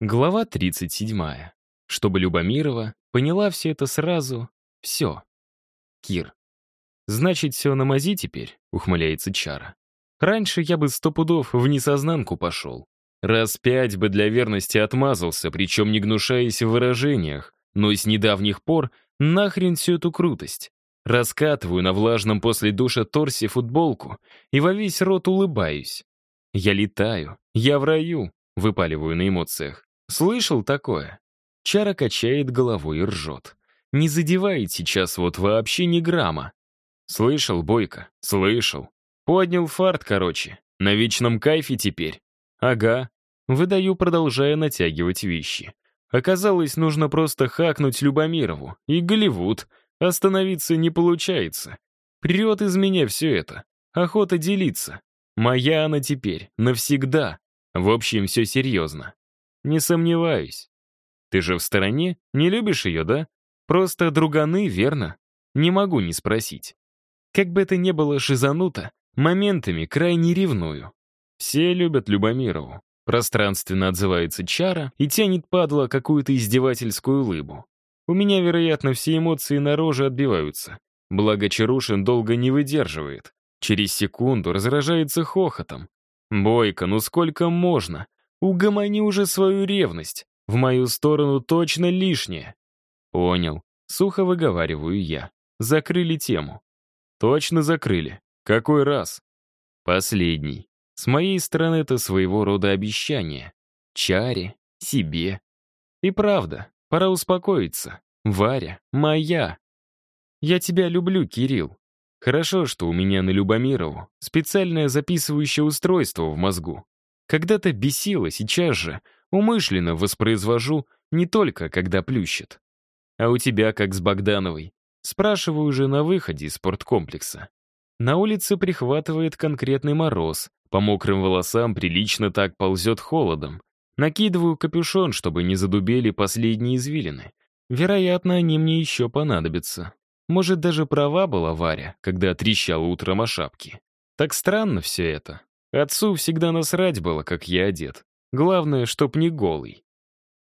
Глава 37. Чтобы Любомирова поняла все это сразу. Все. Кир. «Значит, все на мази теперь?» — ухмыляется Чара. «Раньше я бы сто пудов в несознанку пошел. Раз пять бы для верности отмазался, причем не гнушаясь в выражениях, но с недавних пор нахрен всю эту крутость. Раскатываю на влажном после душа торсе футболку и во весь рот улыбаюсь. Я летаю, я в раю, выпаливаю на эмоциях. Слышал такое? Чара качает головой и ржет. Не задевает сейчас вот вообще ни грамма. Слышал, Бойко, слышал. Поднял фарт, короче. На вечном кайфе теперь. Ага. Выдаю, продолжая натягивать вещи. Оказалось, нужно просто хакнуть Любомирову. И Голливуд. Остановиться не получается. Прет из меня все это. Охота делиться. Моя она теперь, навсегда. В общем, все серьезно. Не сомневаюсь. Ты же в стороне? Не любишь ее, да? Просто друганы, верно? Не могу не спросить. Как бы это ни было шизануто, моментами крайне ревную. Все любят Любомирову. Пространственно отзывается Чара и тянет падла какую-то издевательскую улыбу. У меня, вероятно, все эмоции на роже отбиваются. Благо Чарушин долго не выдерживает. Через секунду разражается хохотом. «Бойко, ну сколько можно? Угомони уже свою ревность. В мою сторону точно лишнее. Понял. Сухо выговариваю я. Закрыли тему. Точно закрыли. Какой раз? Последний. С моей стороны это своего рода обещание. Чаре, себе. И правда, пора успокоиться. Варя, моя. Я тебя люблю, Кирилл. Хорошо, что у меня на Любомирову специальное записывающее устройство в мозгу. Когда-то бесило, сейчас же умышленно воспроизвожу не только когда плющит. А у тебя как с Богдановой? Спрашиваю уже на выходе из спорткомплекса. На улице прихватывает конкретный мороз, по мокрым волосам прилично так ползет холодом. Накидываю капюшон, чтобы не задубели последние извилины. Вероятно, они мне еще понадобятся. Может, даже права была Варя, когда трещала утром о шапке. Так странно все это. Отцу всегда насрать было, как я одет. Главное, чтоб не голый.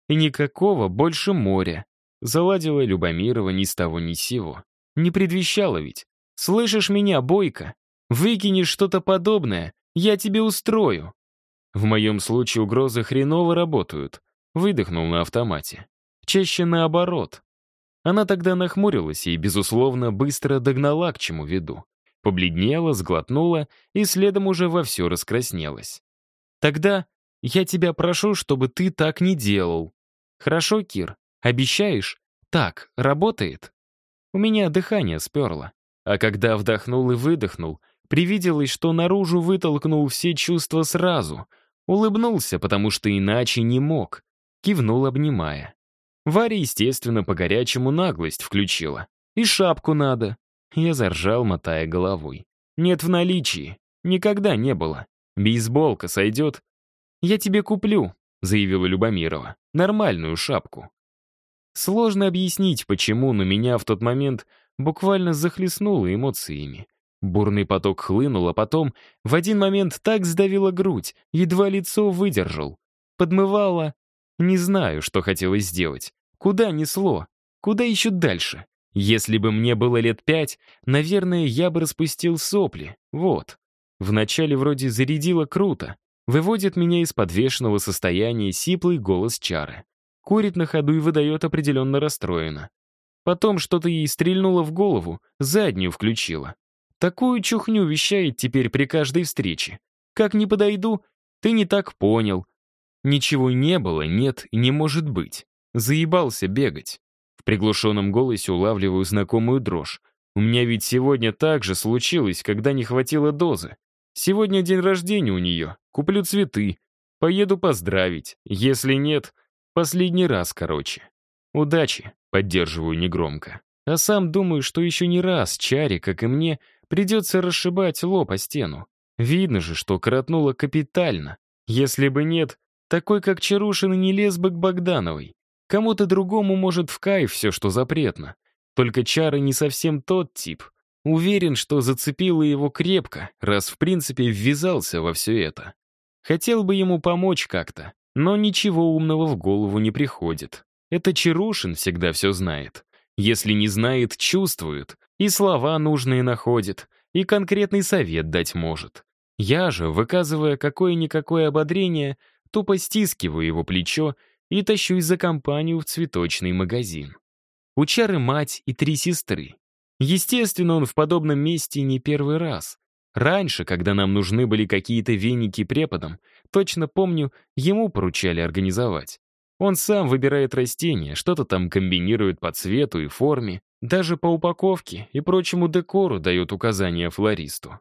И никакого больше моря. Заладила Любомирова ни с того ни с сего. Не предвещала ведь. Слышишь меня, Бойко? Выкинешь что-то подобное, я тебе устрою. В моем случае угрозы хреново работают. Выдохнул на автомате. Чаще наоборот. Она тогда нахмурилась и, безусловно, быстро догнала, к чему веду. Побледнела, сглотнула и следом уже вовсю раскраснелась. «Тогда я тебя прошу, чтобы ты так не делал. Хорошо, Кир? Обещаешь? Так, работает?» У меня дыхание сперло. А когда вдохнул и выдохнул, привиделось, что наружу вытолкнул все чувства сразу. Улыбнулся, потому что иначе не мог. Кивнул, обнимая. Варя, естественно, по-горячему наглость включила. И шапку надо. Я заржал, мотая головой. «Нет в наличии. Никогда не было. Бейсболка сойдет?» «Я тебе куплю», — заявила Любомирова. «Нормальную шапку». Сложно объяснить, почему, но меня в тот момент буквально захлестнуло эмоциями. Бурный поток хлынул, а потом в один момент так сдавило грудь, едва лицо выдержал. Подмывало. Не знаю, что хотелось сделать. Куда несло? Куда еще дальше? Если бы мне было лет пять, наверное, я бы распустил сопли. Вот. Вначале вроде зарядило круто. Выводит меня из подвешенного состояния сиплый голос чары. Курит на ходу и выдает определенно расстроенно. Потом что-то ей стрельнуло в голову, заднюю включила. Такую чухню вещает теперь при каждой встрече. Как не подойду, ты не так понял. Ничего не было, нет и не может быть. Заебался бегать. В приглушенном голосе улавливаю знакомую дрожь. У меня ведь сегодня так же случилось, когда не хватило дозы. Сегодня день рождения у нее. Куплю цветы. Поеду поздравить. Если нет, последний раз, короче. Удачи, поддерживаю негромко. А сам думаю, что еще не раз Чаре, как и мне, придется расшибать лоб о стену. Видно же, что коротнуло капитально. Если бы нет, такой как Чарушин не лез бы к Богдановой. Кому-то другому может в кайф все, что запретно. Только Чары не совсем тот тип. Уверен, что зацепило его крепко, раз в принципе ввязался во все это. Хотел бы ему помочь как-то, Но ничего умного в голову не приходит. Это Чарушин всегда все знает. Если не знает, чувствует, и слова нужные находит, и конкретный совет дать может. Я же, выказывая какое-никакое ободрение, тупо стискиваю его плечо и тащусь за компанию в цветочный магазин. У Чары мать и три сестры. Естественно, он в подобном месте не первый раз. Раньше, когда нам нужны были какие-то веники преподам, точно помню, ему поручали организовать. Он сам выбирает растения, что-то там комбинирует по цвету и форме, даже по упаковке и прочему декору дает указания флористу.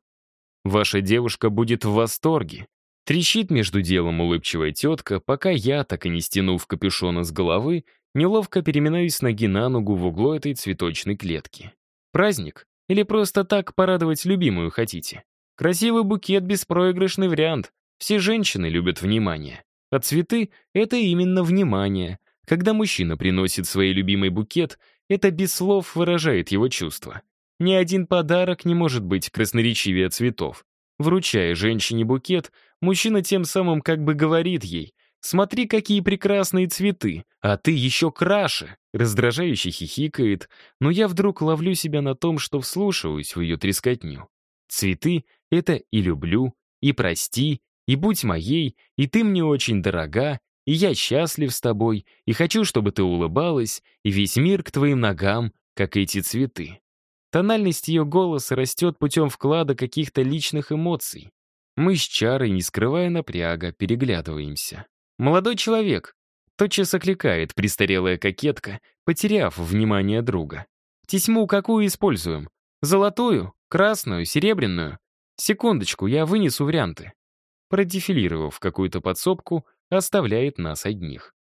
Ваша девушка будет в восторге. Трещит между делом улыбчивая тетка, пока я, так и не стянув капюшона с головы, неловко переминаюсь ноги на ногу в углу этой цветочной клетки. Праздник? Или просто так порадовать любимую хотите? Красивый букет — беспроигрышный вариант. Все женщины любят внимание. А цветы — это именно внимание. Когда мужчина приносит свой любимый букет, это без слов выражает его чувства. Ни один подарок не может быть красноречивее цветов. Вручая женщине букет, мужчина тем самым как бы говорит ей «Смотри, какие прекрасные цветы, а ты еще краше!» Раздражающе хихикает, но я вдруг ловлю себя на том, что вслушиваюсь в ее трескотню. Цветы — это и люблю, и прости, и будь моей, и ты мне очень дорога, и я счастлив с тобой, и хочу, чтобы ты улыбалась, и весь мир к твоим ногам, как эти цветы. Тональность ее голоса растет путем вклада каких-то личных эмоций. Мы с Чарой, не скрывая напряга, переглядываемся. «Молодой человек!» — тотчас окликает престарелая кокетка, потеряв внимание друга. «Тесьму какую используем? Золотую? Красную? Серебряную? Секундочку, я вынесу варианты». Продефилировав какую-то подсобку, оставляет нас одних.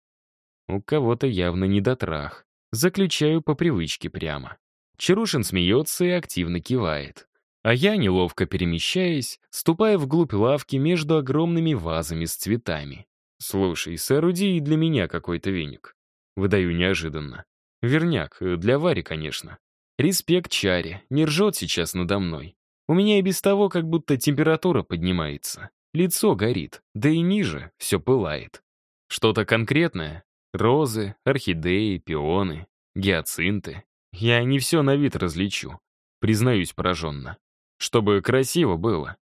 У кого-то явно недотрах. Заключаю по привычке прямо. Чарушин смеется и активно кивает. А я, неловко перемещаясь, ступая вглубь лавки между огромными вазами с цветами. «Слушай, сооруди и для меня какой-то веник». Выдаю неожиданно. Верняк, для Вари, конечно. Респект Чаре, не ржет сейчас надо мной. У меня и без того как будто температура поднимается. Лицо горит, да и ниже все пылает. Что-то конкретное? Розы, орхидеи, пионы, гиацинты. Я не все на вид различу, признаюсь пораженно. Чтобы красиво было.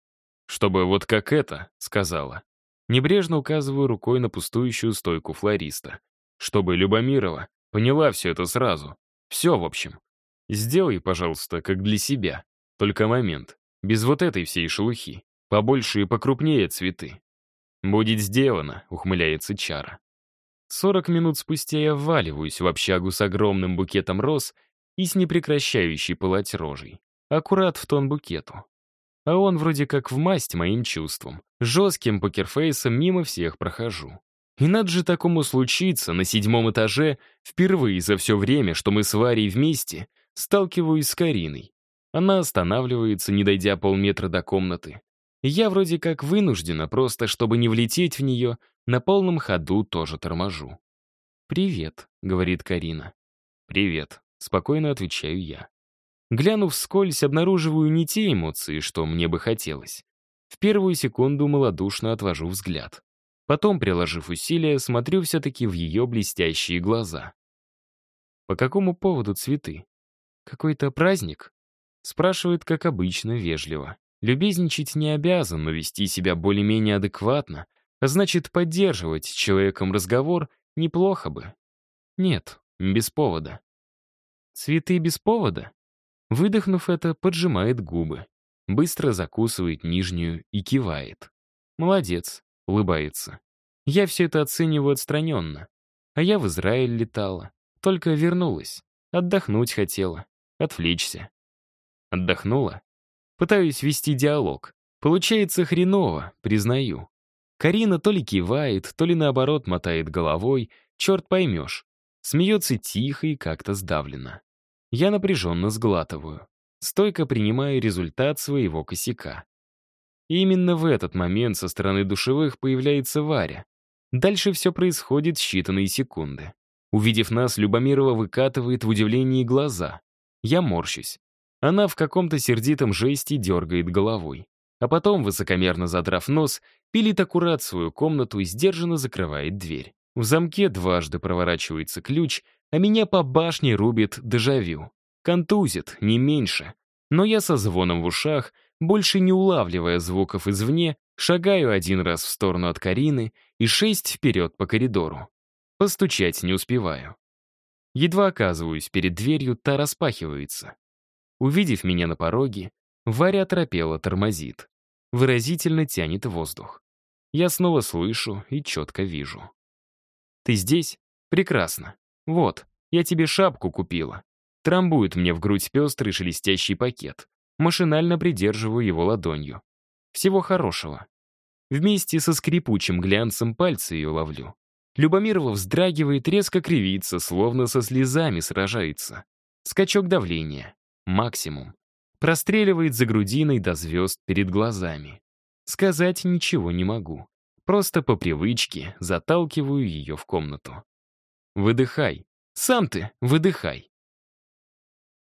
Чтобы вот как это, сказала. Небрежно указываю рукой на пустующую стойку флориста. Чтобы Любомирова поняла все это сразу. Все, в общем. Сделай, пожалуйста, как для себя. Только момент. Без вот этой всей шелухи. Побольше и покрупнее цветы. «Будет сделано», — ухмыляется Чара. Сорок минут спустя я вваливаюсь в общагу с огромным букетом роз и с непрекращающей пылать рожей. Аккурат в тон букету. А он вроде как в масть моим чувствам. Жестким покерфейсом мимо всех прохожу. И надо же такому случиться на седьмом этаже впервые за все время, что мы с Варей вместе, сталкиваюсь с Кариной. Она останавливается, не дойдя полметра до комнаты. я вроде как вынуждена, просто чтобы не влететь в нее, на полном ходу тоже торможу. «Привет», — говорит Карина. «Привет», Спокойно отвечаю я. Глянув вскользь, обнаруживаю не те эмоции, что мне бы хотелось. В первую секунду малодушно отвожу взгляд. Потом, приложив усилия, смотрю все-таки в ее блестящие глаза. «По какому поводу цветы? Какой-то праздник?» Спрашивает, как обычно, вежливо. Любезничать не обязан, но вести себя более-менее адекватно, а значит, поддерживать с человеком разговор неплохо бы. Нет, без повода. Цветы без повода? Выдохнув это, поджимает губы. Быстро закусывает нижнюю и кивает. Молодец, улыбается. Я все это оцениваю отстраненно. А я в Израиль летала. Только вернулась. Отдохнуть хотела. Отвлечься. Отдохнула? Пытаюсь вести диалог. Получается хреново, признаю. Карина то ли кивает, то ли наоборот мотает головой, черт поймешь. Смеется тихо и как-то сдавленно. Я напряженно сглатываю. Стойко принимаю результат своего косяка. И именно в этот момент со стороны душевых появляется Варя. Дальше все происходит считанные секунды. Увидев нас, Любомирова выкатывает в удивлении глаза. Я морщусь. Она в каком-то сердитом жесте дергает головой. А потом, высокомерно задрав нос, пилит аккурат свою комнату и сдержанно закрывает дверь. В замке дважды проворачивается ключ, а меня по башне рубит дежавю. Контузит, не меньше. Но я со звоном в ушах, больше не улавливая звуков извне, шагаю один раз в сторону от Карины и шесть вперед по коридору. Постучать не успеваю. Едва оказываюсь перед дверью, та распахивается. Увидев меня на пороге, Варя оторопела тормозит. Выразительно тянет воздух. Я снова слышу и четко вижу. «Ты здесь? Прекрасно. Вот, я тебе шапку купила». Трамбует мне в грудь пестрый шелестящий пакет. Машинально придерживаю его ладонью. Всего хорошего. Вместе со скрипучим глянцем пальцы ее ловлю. Любомирова вздрагивает, резко кривится, словно со слезами сражается. Скачок давления. Максимум. Простреливает за грудиной до звезд перед глазами. Сказать ничего не могу. Просто по привычке заталкиваю ее в комнату. Выдыхай. Сам ты выдыхай.